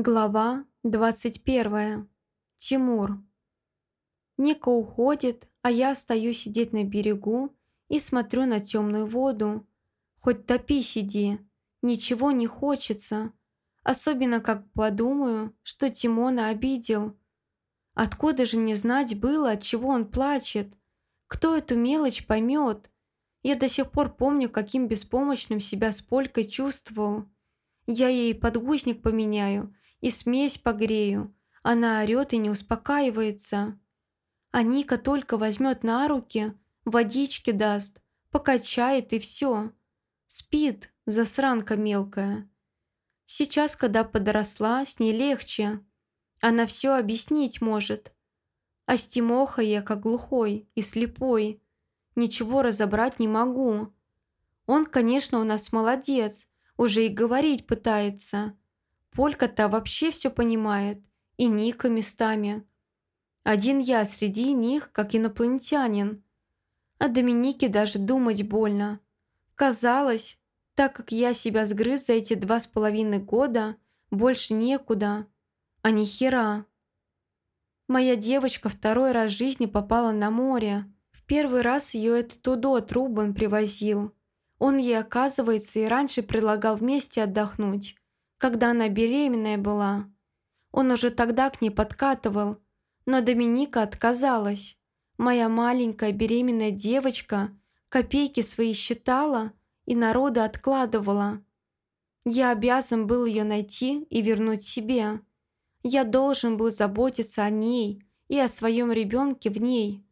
Глава 21. Тимур. Ника уходит, а я остаюсь сидеть на берегу и смотрю на темную воду. Хоть топи сиди, ничего не хочется. Особенно как подумаю, что Тимона обидел. Откуда же мне знать было, от чего он плачет? Кто эту мелочь поймет? Я до сих пор помню, каким беспомощным себя с Полькой чувствовал. Я ей подгузник поменяю – и смесь погрею. Она орёт и не успокаивается. А Ника только возьмет на руки, водички даст, покачает и все. Спит, засранка мелкая. Сейчас, когда подросла, с ней легче. Она все объяснить может. А с Тимохой я как глухой и слепой. Ничего разобрать не могу. Он, конечно, у нас молодец, уже и говорить пытается. Полька-то вообще все понимает, и Ника местами. Один я среди них, как инопланетянин. О Доминике даже думать больно. Казалось, так как я себя сгрыз за эти два с половиной года, больше некуда. А ни хера. Моя девочка второй раз в жизни попала на море. В первый раз ее этот Удо Рубан привозил. Он ей, оказывается, и раньше предлагал вместе отдохнуть когда она беременная была. Он уже тогда к ней подкатывал, но Доминика отказалась. Моя маленькая беременная девочка копейки свои считала и народа откладывала. Я обязан был ее найти и вернуть себе. Я должен был заботиться о ней и о своем ребенке в ней.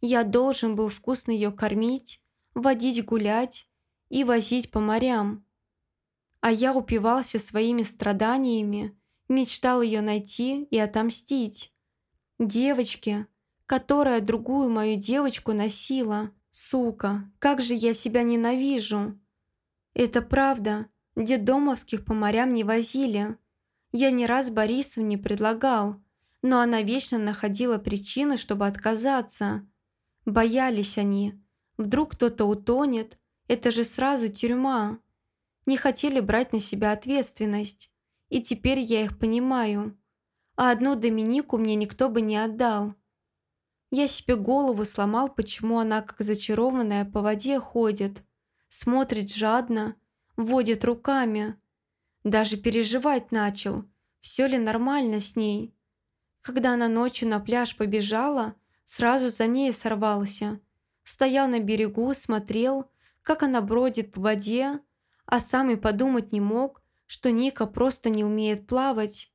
Я должен был вкусно ее кормить, водить гулять и возить по морям а я упивался своими страданиями, мечтал ее найти и отомстить. Девочке, которая другую мою девочку носила. Сука, как же я себя ненавижу. Это правда, детдомовских по морям не возили. Я не раз Борисовне предлагал, но она вечно находила причины, чтобы отказаться. Боялись они. Вдруг кто-то утонет, это же сразу тюрьма не хотели брать на себя ответственность. И теперь я их понимаю. А одну Доминику мне никто бы не отдал. Я себе голову сломал, почему она, как зачарованная, по воде ходит. Смотрит жадно, водит руками. Даже переживать начал, все ли нормально с ней. Когда она ночью на пляж побежала, сразу за ней сорвался. Стоял на берегу, смотрел, как она бродит по воде, а сам и подумать не мог, что Ника просто не умеет плавать.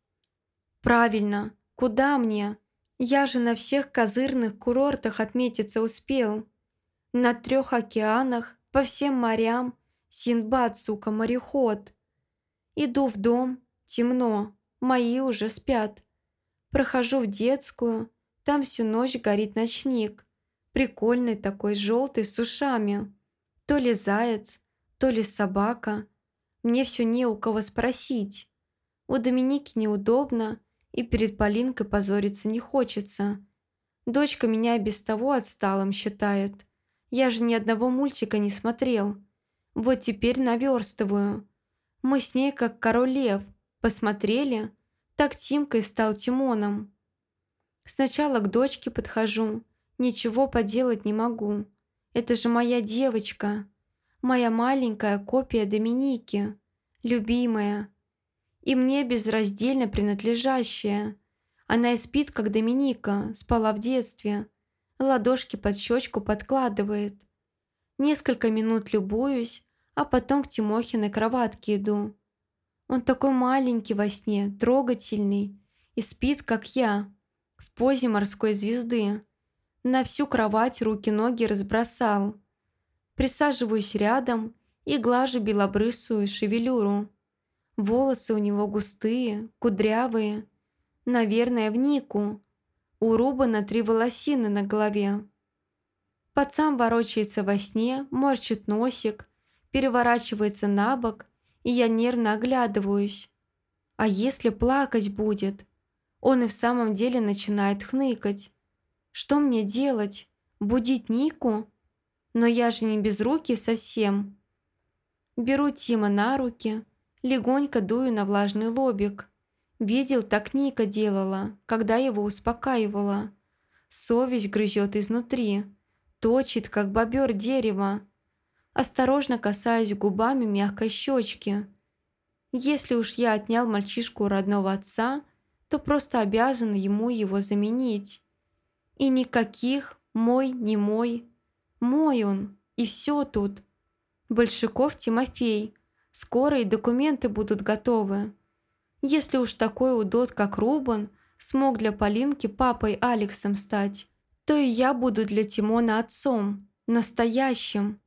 «Правильно, куда мне? Я же на всех козырных курортах отметиться успел. На трех океанах, по всем морям, Синбад, сука, мореход. Иду в дом, темно, мои уже спят. Прохожу в детскую, там всю ночь горит ночник. Прикольный такой, желтый, с ушами. То ли заяц, то ли собака. Мне все не у кого спросить. У Доминики неудобно, и перед Полинкой позориться не хочется. Дочка меня без того отсталым считает. Я же ни одного мультика не смотрел. Вот теперь наверстываю. Мы с ней как король лев. Посмотрели, так Тимкой стал Тимоном. Сначала к дочке подхожу. Ничего поделать не могу. Это же моя девочка моя маленькая копия Доминики, любимая, и мне безраздельно принадлежащая. Она и спит, как Доминика, спала в детстве, ладошки под щечку подкладывает. Несколько минут любуюсь, а потом к Тимохе на кроватке иду. Он такой маленький во сне, трогательный, и спит, как я, в позе морской звезды. На всю кровать руки-ноги разбросал – Присаживаюсь рядом и глажу белобрысую шевелюру. Волосы у него густые, кудрявые. Наверное, в Нику. У Рубана три волосины на голове. Пацан ворочается во сне, морщит носик, переворачивается на бок, и я нервно оглядываюсь. А если плакать будет? Он и в самом деле начинает хныкать. Что мне делать? Будить Нику? Но я же не без руки совсем. Беру Тима на руки, легонько дую на влажный лобик. Видел, так Ника делала, когда его успокаивала. Совесть грызет изнутри, точит, как бобер дерево. Осторожно касаясь губами мягкой щечки. Если уж я отнял мальчишку у родного отца, то просто обязан ему его заменить. И никаких «мой, не мой». Мой он, и все тут. Большаков Тимофей. Скоро и документы будут готовы. Если уж такой удот, как Рубан, смог для Полинки папой Алексом стать, то и я буду для Тимона отцом, настоящим.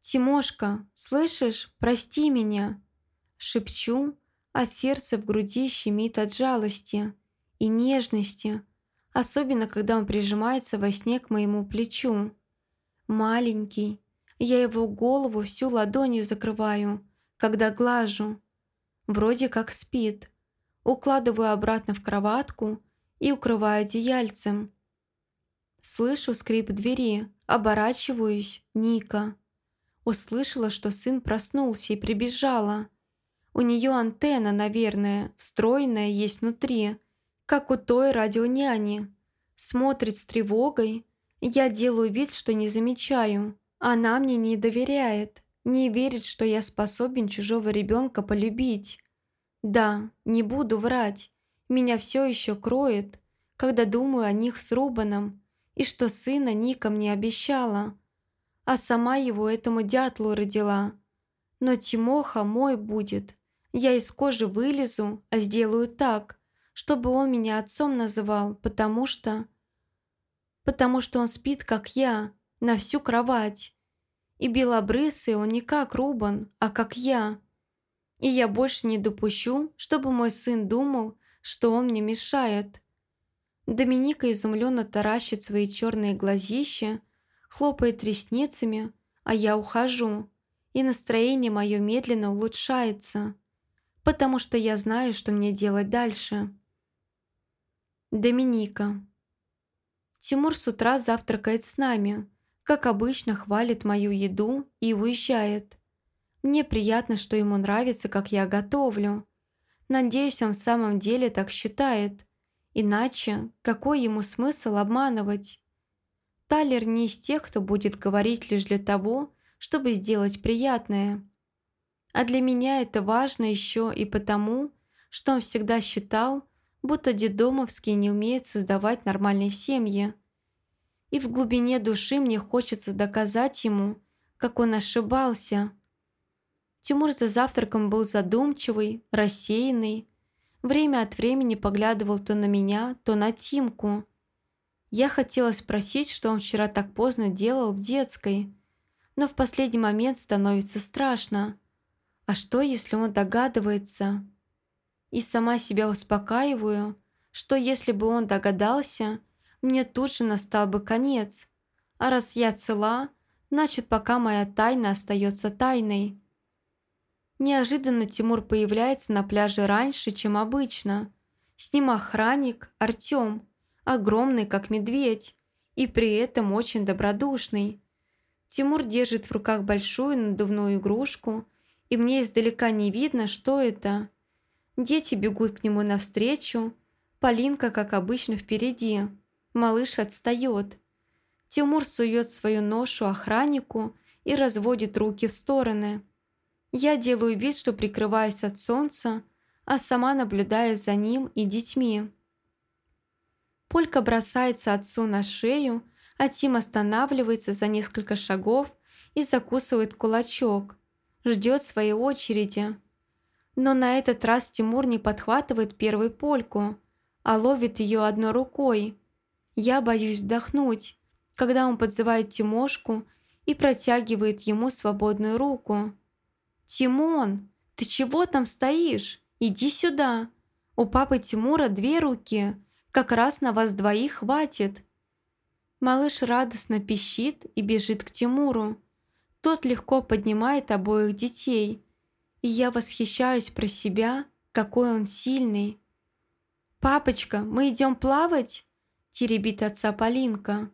«Тимошка, слышишь, прости меня!» Шепчу, а сердце в груди щемит от жалости и нежности, особенно когда он прижимается во сне к моему плечу. Маленький, я его голову всю ладонью закрываю, когда глажу. Вроде как спит. Укладываю обратно в кроватку и укрываю одеяльцем. Слышу скрип двери, оборачиваюсь, Ника. Услышала, что сын проснулся и прибежала. У нее антенна, наверное, встроенная есть внутри, как у той радионяни. Смотрит с тревогой. Я делаю вид, что не замечаю. Она мне не доверяет, не верит, что я способен чужого ребенка полюбить. Да, не буду врать. Меня все еще кроет, когда думаю о них с Рубаном, и что сына Ника мне обещала. А сама его этому дятлу родила. Но Тимоха мой будет, я из кожи вылезу, а сделаю так, чтобы он меня отцом называл, потому что... Потому что он спит, как я, на всю кровать. И белобрысый он не как Рубан, а как я. И я больше не допущу, чтобы мой сын думал, что он мне мешает. Доминика изумленно таращит свои черные глазища, хлопает ресницами, а я ухожу, и настроение мое медленно улучшается потому что я знаю, что мне делать дальше. Доминика. Тимур с утра завтракает с нами, как обычно хвалит мою еду и уезжает. Мне приятно, что ему нравится, как я готовлю. Надеюсь, он в самом деле так считает. Иначе какой ему смысл обманывать? Талер не из тех, кто будет говорить лишь для того, чтобы сделать приятное. А для меня это важно еще и потому, что он всегда считал, будто дедомовские не умеют создавать нормальные семьи. И в глубине души мне хочется доказать ему, как он ошибался. Тимур за завтраком был задумчивый, рассеянный. Время от времени поглядывал то на меня, то на Тимку. Я хотела спросить, что он вчера так поздно делал в детской, но в последний момент становится страшно. А что, если он догадывается? И сама себя успокаиваю, что если бы он догадался, мне тут же настал бы конец. А раз я цела, значит, пока моя тайна остается тайной. Неожиданно Тимур появляется на пляже раньше, чем обычно. С ним охранник Артем, огромный, как медведь, и при этом очень добродушный. Тимур держит в руках большую надувную игрушку и мне издалека не видно, что это. Дети бегут к нему навстречу, Полинка, как обычно, впереди. Малыш отстает. Тимур сует свою ношу охраннику и разводит руки в стороны. Я делаю вид, что прикрываюсь от солнца, а сама наблюдаю за ним и детьми. Полька бросается отцу на шею, а Тим останавливается за несколько шагов и закусывает кулачок ждет своей очереди. Но на этот раз Тимур не подхватывает первую польку, а ловит ее одной рукой. Я боюсь вдохнуть, когда он подзывает Тимошку и протягивает ему свободную руку. «Тимон, ты чего там стоишь? Иди сюда. У папы Тимура две руки, как раз на вас двоих хватит». Малыш радостно пищит и бежит к Тимуру. Тот легко поднимает обоих детей, и я восхищаюсь про себя, какой он сильный. «Папочка, мы идем плавать?» – теребит отца Полинка.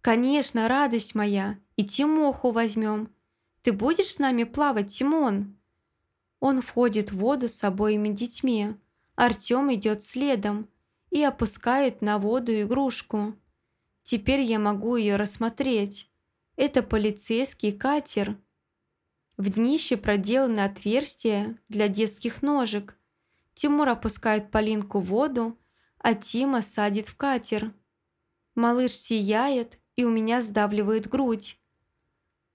«Конечно, радость моя, и Тимоху возьмем. Ты будешь с нами плавать, Тимон?» Он входит в воду с обоими детьми, Артем идет следом и опускает на воду игрушку. Теперь я могу ее рассмотреть. Это полицейский катер. В днище проделаны отверстия для детских ножек. Тимур опускает Полинку в воду, а Тима садит в катер. Малыш сияет, и у меня сдавливает грудь.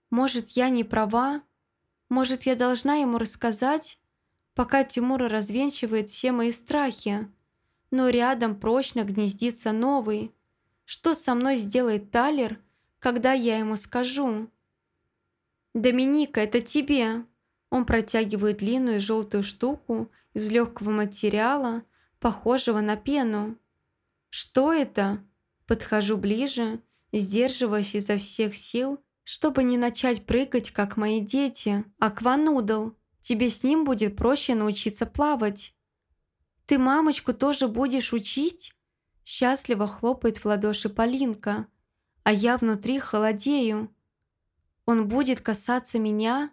Может, я не права? Может, я должна ему рассказать, пока Тимур развенчивает все мои страхи? Но рядом прочно гнездится новый. Что со мной сделает Талер, когда я ему скажу? «Доминика, это тебе!» Он протягивает длинную желтую штуку из легкого материала, похожего на пену. «Что это?» Подхожу ближе, сдерживаясь изо всех сил, чтобы не начать прыгать, как мои дети. Акванудл, тебе с ним будет проще научиться плавать. Ты мамочку тоже будешь учить? Счастливо хлопает в ладоши Полинка, а я внутри холодею. Он будет касаться меня?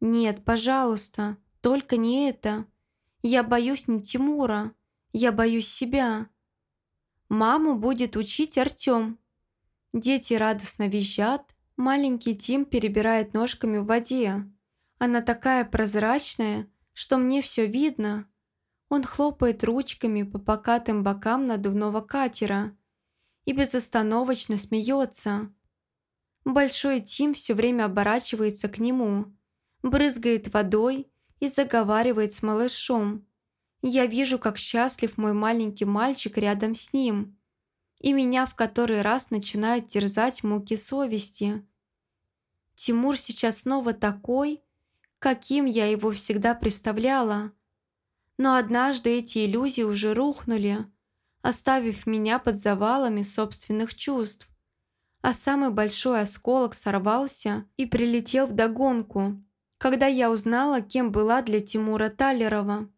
Нет, пожалуйста, только не это. Я боюсь не Тимура, я боюсь себя. Маму будет учить Артём. Дети радостно визжат, маленький Тим перебирает ножками в воде. Она такая прозрачная, что мне все видно. Он хлопает ручками по покатым бокам надувного катера и безостановочно смеется. Большой Тим все время оборачивается к нему, брызгает водой и заговаривает с малышом. Я вижу, как счастлив мой маленький мальчик рядом с ним, и меня в который раз начинают терзать муки совести. Тимур сейчас снова такой, каким я его всегда представляла. Но однажды эти иллюзии уже рухнули, оставив меня под завалами собственных чувств. А самый большой осколок сорвался и прилетел вдогонку, когда я узнала, кем была для Тимура Талерова.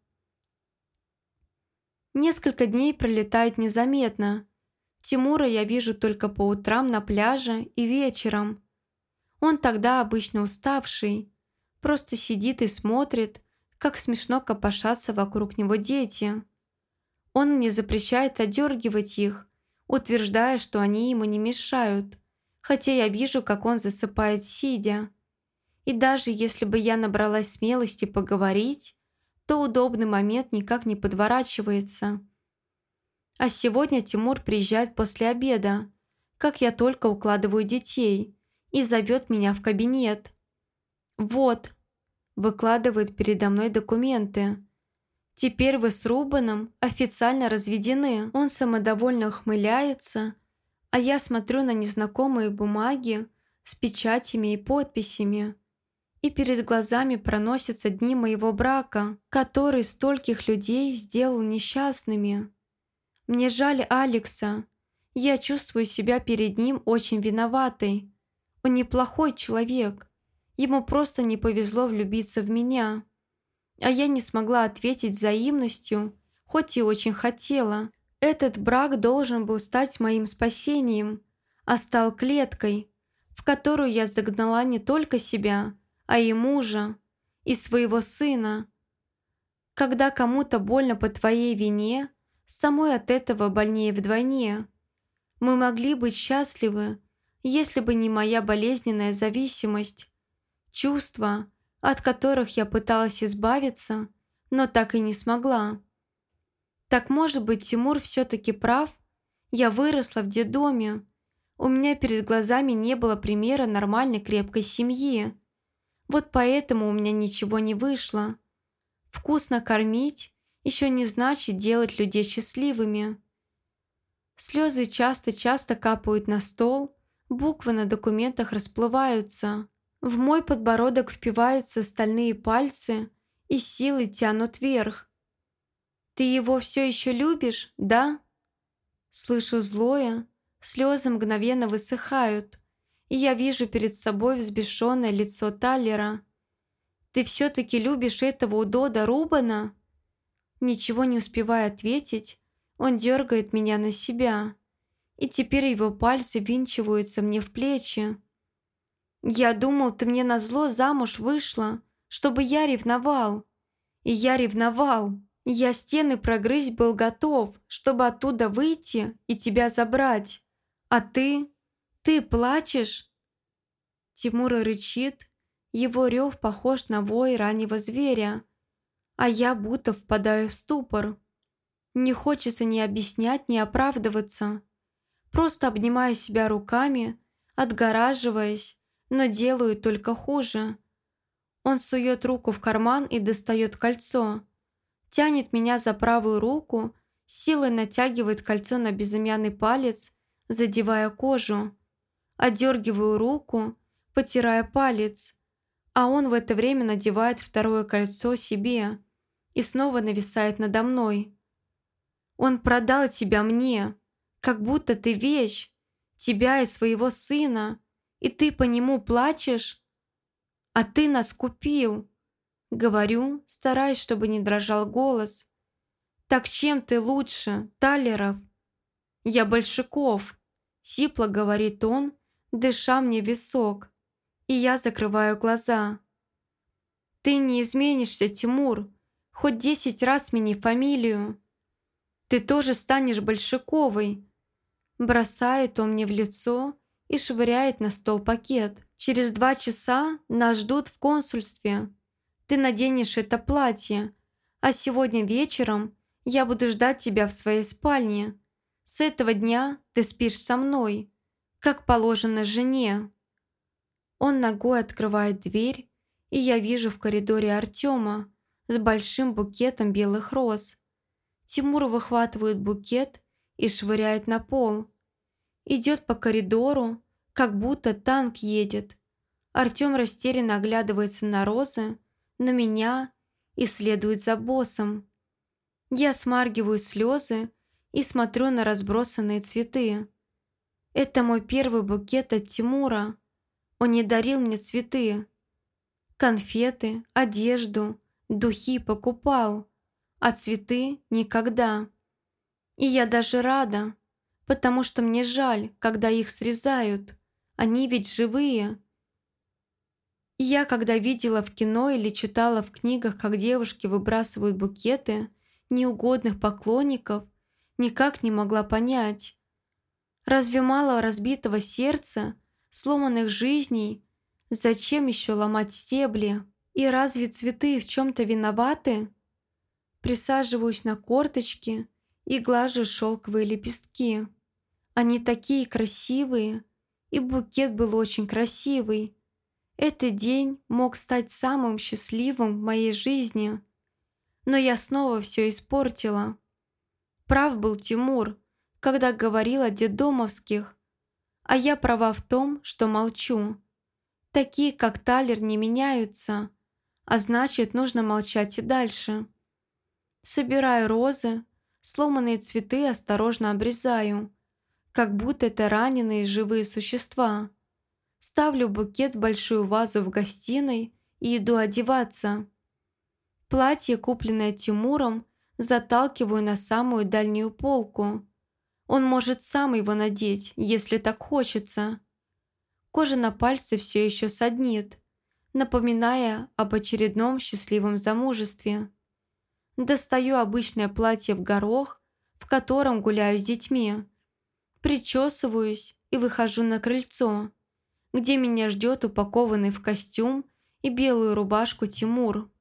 Несколько дней пролетают незаметно. Тимура я вижу только по утрам на пляже и вечером. Он тогда обычно уставший, просто сидит и смотрит, как смешно копошатся вокруг него дети. Он мне запрещает одергивать их, утверждая, что они ему не мешают, хотя я вижу, как он засыпает сидя. И даже если бы я набралась смелости поговорить, то удобный момент никак не подворачивается. А сегодня Тимур приезжает после обеда, как я только укладываю детей, и зовет меня в кабинет. «Вот», – выкладывает передо мной документы. «Теперь вы с Рубаном официально разведены». Он самодовольно ухмыляется, а я смотрю на незнакомые бумаги с печатями и подписями и перед глазами проносятся дни моего брака, который стольких людей сделал несчастными. Мне жаль Алекса. Я чувствую себя перед ним очень виноватой. Он неплохой человек. Ему просто не повезло влюбиться в меня. А я не смогла ответить взаимностью, хоть и очень хотела. Этот брак должен был стать моим спасением, а стал клеткой, в которую я загнала не только себя, а и мужа, и своего сына. Когда кому-то больно по твоей вине, самой от этого больнее вдвойне. Мы могли быть счастливы, если бы не моя болезненная зависимость. Чувства, от которых я пыталась избавиться, но так и не смогла. Так может быть Тимур все-таки прав? Я выросла в детдоме. У меня перед глазами не было примера нормальной крепкой семьи. Вот поэтому у меня ничего не вышло. Вкусно кормить еще не значит делать людей счастливыми. Слезы часто-часто капают на стол, буквы на документах расплываются. В мой подбородок впиваются стальные пальцы и силы тянут вверх. «Ты его все еще любишь, да?» Слышу злое, слезы мгновенно высыхают и я вижу перед собой взбешенное лицо Таллера. «Ты все-таки любишь этого удода Рубана?» Ничего не успевая ответить, он дергает меня на себя, и теперь его пальцы винчиваются мне в плечи. «Я думал, ты мне назло замуж вышла, чтобы я ревновал. И я ревновал. Я стены прогрызть был готов, чтобы оттуда выйти и тебя забрать. А ты? Ты плачешь?» Тимур рычит, его рев похож на вой раннего зверя, а я будто впадаю в ступор. Не хочется ни объяснять, ни оправдываться. Просто обнимаю себя руками, отгораживаясь, но делаю только хуже. Он сует руку в карман и достает кольцо. Тянет меня за правую руку, силой натягивает кольцо на безымянный палец, задевая кожу. Отдергиваю руку, потирая палец, а он в это время надевает второе кольцо себе и снова нависает надо мной. Он продал тебя мне, как будто ты вещь, тебя и своего сына, и ты по нему плачешь? А ты нас купил, говорю, стараясь, чтобы не дрожал голос. Так чем ты лучше, Талеров? Я Большаков, сипло говорит он, дыша мне висок и я закрываю глаза. «Ты не изменишься, Тимур, хоть десять раз смени фамилию. Ты тоже станешь Большаковой». Бросает он мне в лицо и швыряет на стол пакет. «Через два часа нас ждут в консульстве. Ты наденешь это платье, а сегодня вечером я буду ждать тебя в своей спальне. С этого дня ты спишь со мной, как положено жене». Он ногой открывает дверь, и я вижу в коридоре Артема с большим букетом белых роз. Тимур выхватывает букет и швыряет на пол. Идет по коридору, как будто танк едет. Артем растерянно оглядывается на розы, на меня и следует за боссом. Я смаргиваю слезы и смотрю на разбросанные цветы. Это мой первый букет от Тимура. Он не дарил мне цветы. Конфеты, одежду, духи покупал, а цветы никогда. И я даже рада, потому что мне жаль, когда их срезают. Они ведь живые. И я, когда видела в кино или читала в книгах, как девушки выбрасывают букеты неугодных поклонников, никак не могла понять. Разве мало разбитого сердца, сломанных жизней, зачем еще ломать стебли? И разве цветы в чем-то виноваты? Присаживаюсь на корточки и глажу шелковые лепестки. Они такие красивые, и букет был очень красивый. Этот день мог стать самым счастливым в моей жизни. Но я снова все испортила. Прав был Тимур, когда говорил о детдомовских – а я права в том, что молчу. Такие, как Талер, не меняются, а значит, нужно молчать и дальше. Собираю розы, сломанные цветы осторожно обрезаю, как будто это раненые живые существа. Ставлю букет в большую вазу в гостиной и иду одеваться. Платье, купленное Тимуром, заталкиваю на самую дальнюю полку. Он может сам его надеть, если так хочется. Кожа на пальце все еще саднит, напоминая об очередном счастливом замужестве. Достаю обычное платье в горох, в котором гуляю с детьми. Причесываюсь и выхожу на крыльцо, где меня ждет упакованный в костюм и белую рубашку Тимур.